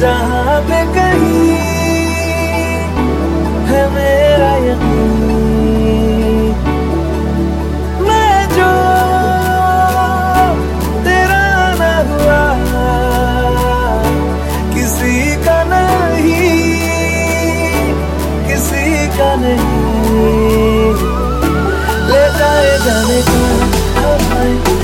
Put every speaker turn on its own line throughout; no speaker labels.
जहाँ पे कहीं है मेरा यकीन। जो तेरा ना किसी का नहीं, किसी का नहीं। ले जाए जाने का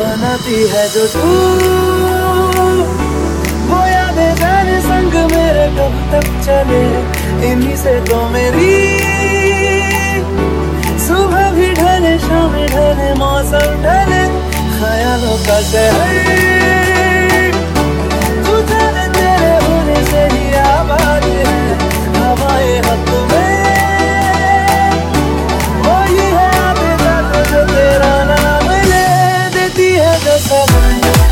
बनाती है जो तू। वो यादें जाने संग मेरे कब तक चले। इन्हीं से तो मेरी सुबह भी ढले, शाम ढले, मौसम ढले, ख्यालों का शहर। the southern